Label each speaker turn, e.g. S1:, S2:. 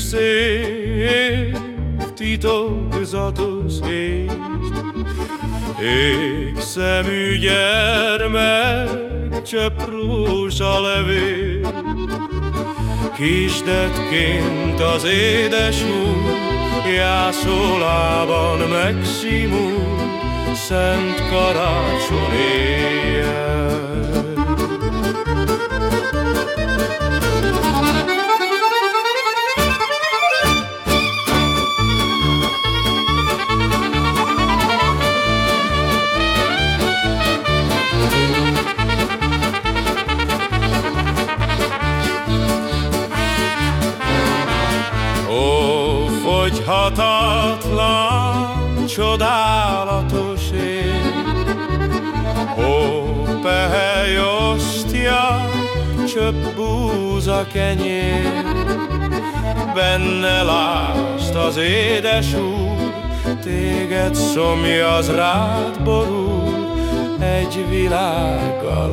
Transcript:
S1: Szép, titokzatos ég, Ég szemű gyermek, csepp rózsa levél, Kisdetként az édes úr, Jászolában megsimul, Szent karácsony éjjel. Fogyhatatlan, csodálatos ég, Ó, pehely ostya, csöpp búza kenyér, Benne lásd az édes úr, Téged szomjaz rád borul, Egy világgal.